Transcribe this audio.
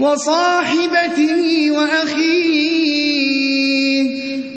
وصاحبته